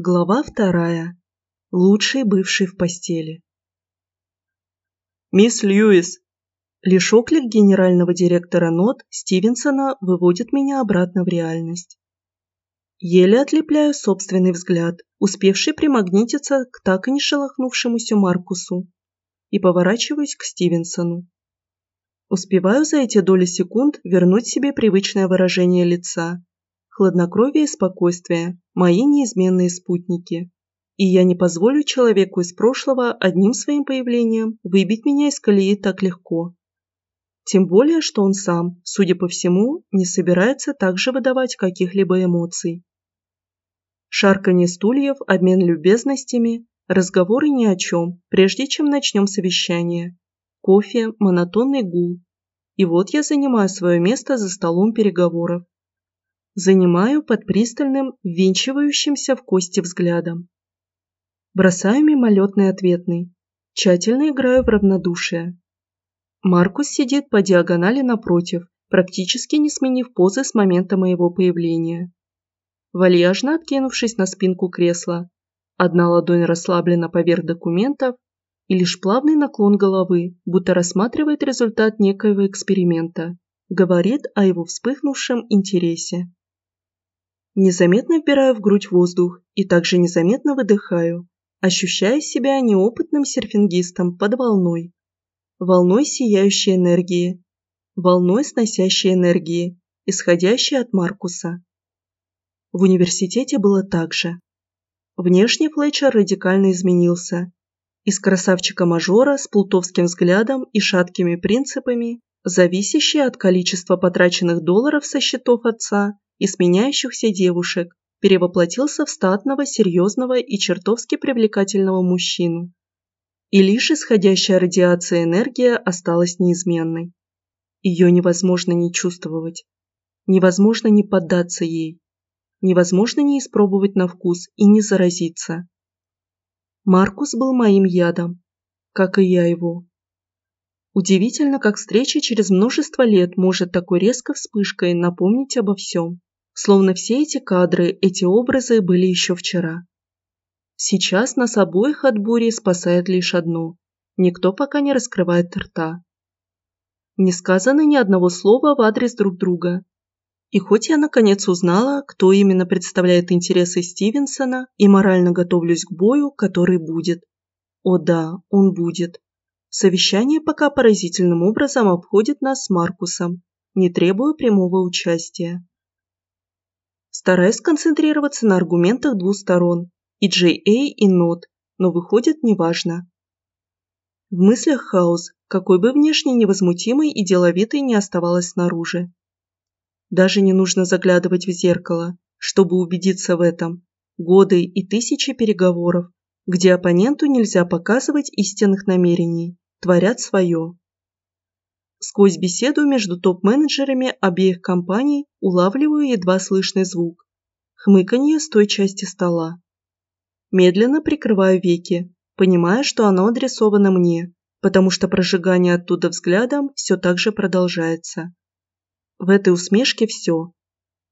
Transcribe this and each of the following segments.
Глава вторая. Лучший бывший в постели. «Мисс Льюис!» Лишь оклик генерального директора НОТ Стивенсона выводит меня обратно в реальность. Еле отлепляю собственный взгляд, успевший примагнититься к так и не шелохнувшемуся Маркусу, и поворачиваюсь к Стивенсону. Успеваю за эти доли секунд вернуть себе привычное выражение лица, хладнокровие и спокойствие – мои неизменные спутники. И я не позволю человеку из прошлого одним своим появлением выбить меня из колеи так легко. Тем более, что он сам, судя по всему, не собирается также выдавать каких-либо эмоций. Шарканье стульев, обмен любезностями, разговоры ни о чем, прежде чем начнем совещание. Кофе, монотонный гул. И вот я занимаю свое место за столом переговоров занимаю под пристальным, ввинчивающимся в кости взглядом. Бросаю мимолетный ответный, тщательно играю в равнодушие. Маркус сидит по диагонали напротив, практически не сменив позы с момента моего появления. Вальяжно откинувшись на спинку кресла, одна ладонь расслаблена поверх документов, и лишь плавный наклон головы, будто рассматривает результат некоего эксперимента, говорит о его вспыхнувшем интересе. Незаметно вбираю в грудь воздух и также незаметно выдыхаю, ощущая себя неопытным серфингистом под волной. Волной сияющей энергии, волной сносящей энергии, исходящей от Маркуса. В университете было так же. Внешне Флетчер радикально изменился. Из красавчика-мажора с плутовским взглядом и шаткими принципами, зависящий от количества потраченных долларов со счетов отца, и сменяющихся девушек, перевоплотился в статного, серьезного и чертовски привлекательного мужчину. И лишь исходящая радиация энергия осталась неизменной. Ее невозможно не чувствовать. Невозможно не поддаться ей. Невозможно не испробовать на вкус и не заразиться. Маркус был моим ядом, как и я его. Удивительно, как встреча через множество лет может такой резко вспышкой напомнить обо всем. Словно все эти кадры, эти образы были еще вчера. Сейчас нас обоих от бури спасает лишь одно. Никто пока не раскрывает рта. Не сказано ни одного слова в адрес друг друга. И хоть я наконец узнала, кто именно представляет интересы Стивенсона и морально готовлюсь к бою, который будет. О да, он будет. Совещание пока поразительным образом обходит нас с Маркусом, не требуя прямого участия стараясь сконцентрироваться на аргументах двух сторон, и JA, и NOT, но выходит неважно. В мыслях хаос, какой бы внешне невозмутимой и деловитой не оставалась снаружи. Даже не нужно заглядывать в зеркало, чтобы убедиться в этом. Годы и тысячи переговоров, где оппоненту нельзя показывать истинных намерений, творят свое. Сквозь беседу между топ-менеджерами обеих компаний улавливаю едва слышный звук. Хмыканье с той части стола. Медленно прикрываю веки, понимая, что оно адресовано мне, потому что прожигание оттуда взглядом все так же продолжается. В этой усмешке все.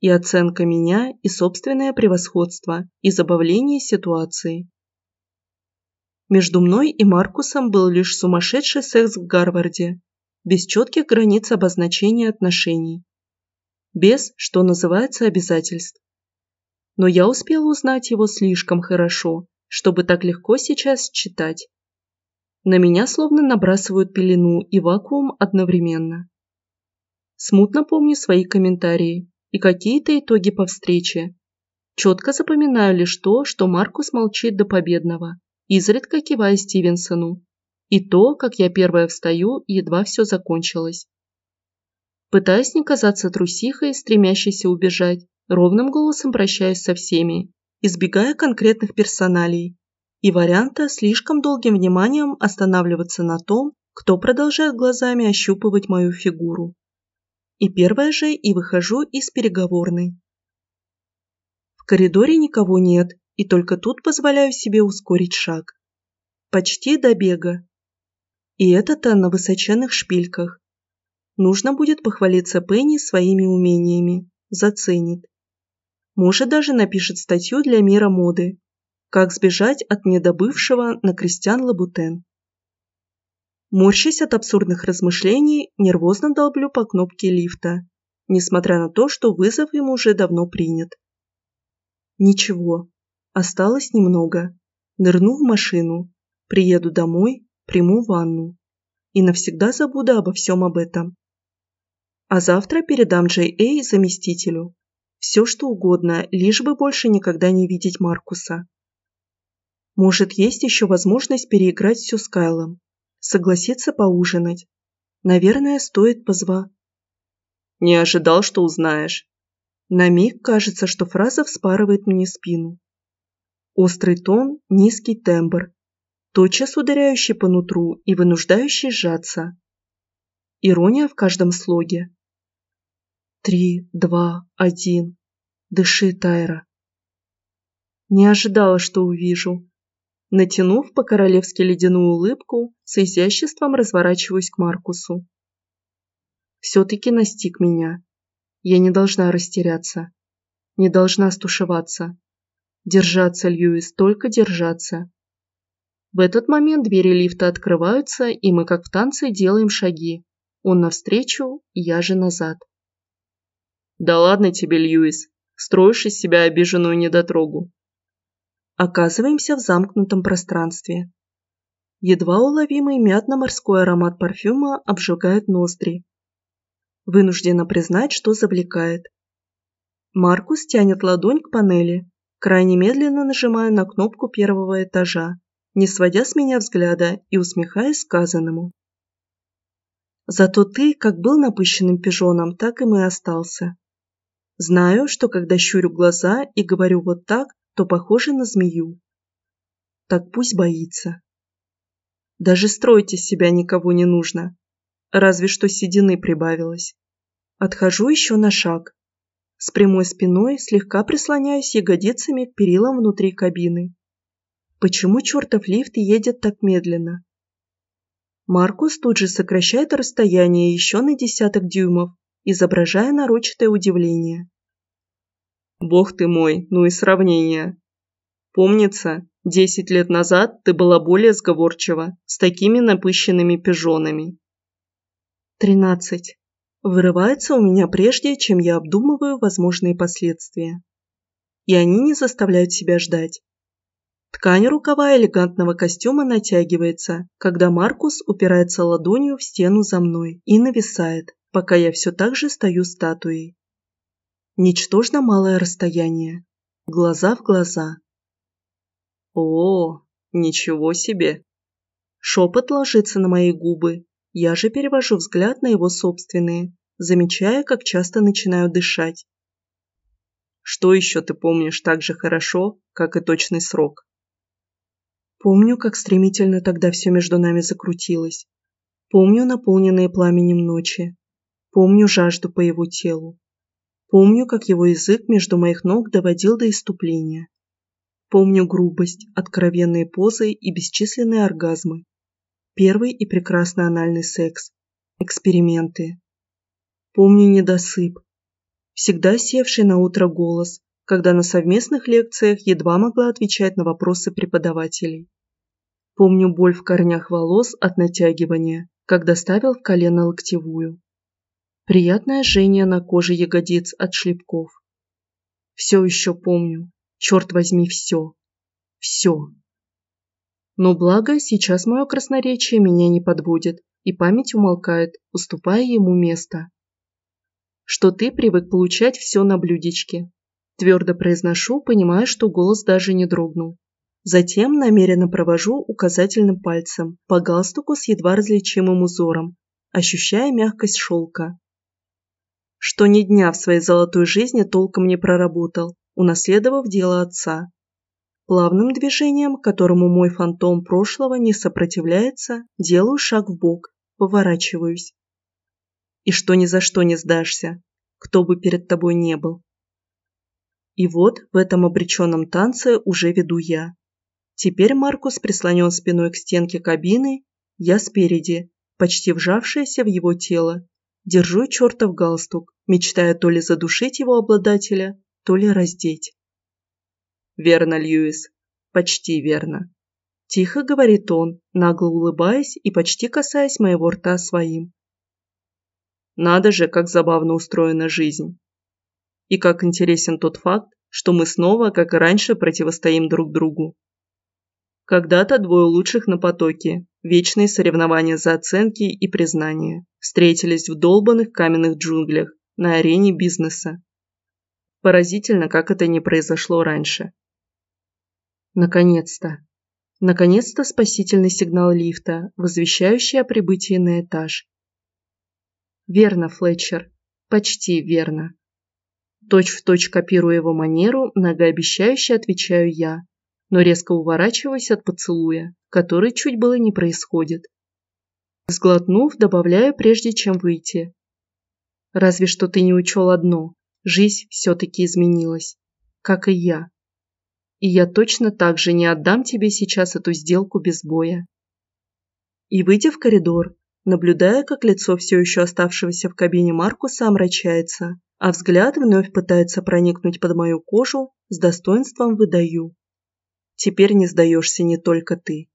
И оценка меня, и собственное превосходство, и забавление ситуации. Между мной и Маркусом был лишь сумасшедший секс в Гарварде, без четких границ обозначения отношений, без, что называется, обязательств. Но я успела узнать его слишком хорошо, чтобы так легко сейчас читать. На меня словно набрасывают пелену и вакуум одновременно. Смутно помню свои комментарии и какие-то итоги по встрече. Четко запоминаю лишь то, что Маркус молчит до победного, изредка кивая Стивенсону, и то, как я первая встаю, едва все закончилось. Пытаясь не казаться трусихой, стремящейся убежать, ровным голосом прощаюсь со всеми, избегая конкретных персоналей и варианта слишком долгим вниманием останавливаться на том, кто продолжает глазами ощупывать мою фигуру. И первое же и выхожу из переговорной. В коридоре никого нет, и только тут позволяю себе ускорить шаг. Почти до бега, и это-то на высоченных шпильках. Нужно будет похвалиться Пенни своими умениями. Заценит. Может, даже напишет статью для мира моды. Как сбежать от недобывшего на крестьян Лабутен? Морщась от абсурдных размышлений, нервозно долблю по кнопке лифта, несмотря на то, что вызов ему уже давно принят. Ничего, осталось немного. Нырну в машину, приеду домой, приму ванну и навсегда забуду обо всем об этом. А завтра передам Джей Эй заместителю. Все что угодно, лишь бы больше никогда не видеть Маркуса. Может, есть еще возможность переиграть все с Кайлом. Согласиться поужинать. Наверное, стоит позва. Не ожидал, что узнаешь. На миг кажется, что фраза вспарывает мне спину. Острый тон, низкий тембр, тотчас ударяющий по нутру и вынуждающий сжаться. Ирония в каждом слоге. Три, два, один. Дыши, Тайра. Не ожидала, что увижу. Натянув по-королевски ледяную улыбку, с изяществом разворачиваюсь к Маркусу. Все-таки настиг меня. Я не должна растеряться. Не должна стушеваться. Держаться, Льюис, только держаться. В этот момент двери лифта открываются, и мы, как в танце, делаем шаги. Он навстречу, я же назад. Да ладно тебе, Льюис. Строишь из себя обиженную недотрогу. Оказываемся в замкнутом пространстве. Едва уловимый мятно-морской аромат парфюма обжигает ноздри. Вынуждена признать, что завлекает. Маркус тянет ладонь к панели, Крайне медленно нажимаю на кнопку первого этажа, не сводя с меня взгляда и усмехаясь сказанному. Зато ты как был напыщенным пижоном, так и мы остался. Знаю, что когда щурю глаза и говорю вот так, то похоже на змею. Так пусть боится. Даже строить себя никого не нужно. Разве что седины прибавилось. Отхожу еще на шаг, с прямой спиной слегка прислоняюсь ягодицами к перилам внутри кабины. Почему чертов лифт едет так медленно? Маркус тут же сокращает расстояние еще на десяток дюймов, изображая нарочатое удивление. «Бог ты мой, ну и сравнение. Помнится, десять лет назад ты была более сговорчива, с такими напыщенными пижонами». «Тринадцать», вырывается у меня прежде, чем я обдумываю возможные последствия. И они не заставляют себя ждать. Ткань рукава элегантного костюма натягивается, когда Маркус упирается ладонью в стену за мной и нависает, пока я все так же стою статуей. Ничтожно малое расстояние. Глаза в глаза. О, ничего себе! Шепот ложится на мои губы, я же перевожу взгляд на его собственные, замечая, как часто начинаю дышать. Что еще ты помнишь так же хорошо, как и точный срок? Помню, как стремительно тогда все между нами закрутилось. Помню наполненные пламенем ночи. Помню жажду по его телу. Помню, как его язык между моих ног доводил до иступления. Помню грубость, откровенные позы и бесчисленные оргазмы, Первый и прекрасный анальный секс. Эксперименты. Помню недосып. Всегда севший на утро голос, когда на совместных лекциях едва могла отвечать на вопросы преподавателей. Помню боль в корнях волос от натягивания, когда ставил в колено локтевую. Приятное жжение на коже ягодиц от шлепков. Все еще помню. Черт возьми, все. Все. Но благо, сейчас мое красноречие меня не подводит, и память умолкает, уступая ему место. Что ты привык получать все на блюдечке. Твердо произношу, понимая, что голос даже не дрогнул. Затем намеренно провожу указательным пальцем по галстуку с едва различимым узором, ощущая мягкость шелка. Что ни дня в своей золотой жизни толком не проработал, унаследовав дело отца. Плавным движением, которому мой фантом прошлого не сопротивляется, делаю шаг в бок, поворачиваюсь. И что ни за что не сдашься, кто бы перед тобой не был. И вот в этом обреченном танце уже веду я. Теперь Маркус прислонен спиной к стенке кабины, я спереди, почти вжавшаяся в его тело. Держу чертов галстук, мечтая то ли задушить его обладателя, то ли раздеть. Верно, Льюис. Почти верно. Тихо говорит он, нагло улыбаясь и почти касаясь моего рта своим. Надо же, как забавно устроена жизнь. И как интересен тот факт, что мы снова, как и раньше, противостоим друг другу. Когда-то двое лучших на потоке, вечные соревнования за оценки и признание, встретились в долбанных каменных джунглях на арене бизнеса. Поразительно, как это не произошло раньше. Наконец-то. Наконец-то спасительный сигнал лифта, возвещающий о прибытии на этаж. Верно, Флетчер. Почти верно. Точь в точь копируя его манеру, многообещающе отвечаю я, но резко уворачиваюсь от поцелуя, который чуть было не происходит. Сглотнув, добавляю, прежде чем выйти. Разве что ты не учел одно. Жизнь все-таки изменилась. Как и я. И я точно так же не отдам тебе сейчас эту сделку без боя. И выйдя в коридор, наблюдая, как лицо все еще оставшегося в кабине Маркуса омрачается, а взгляд вновь пытается проникнуть под мою кожу, с достоинством выдаю. Теперь не сдаешься не только ты.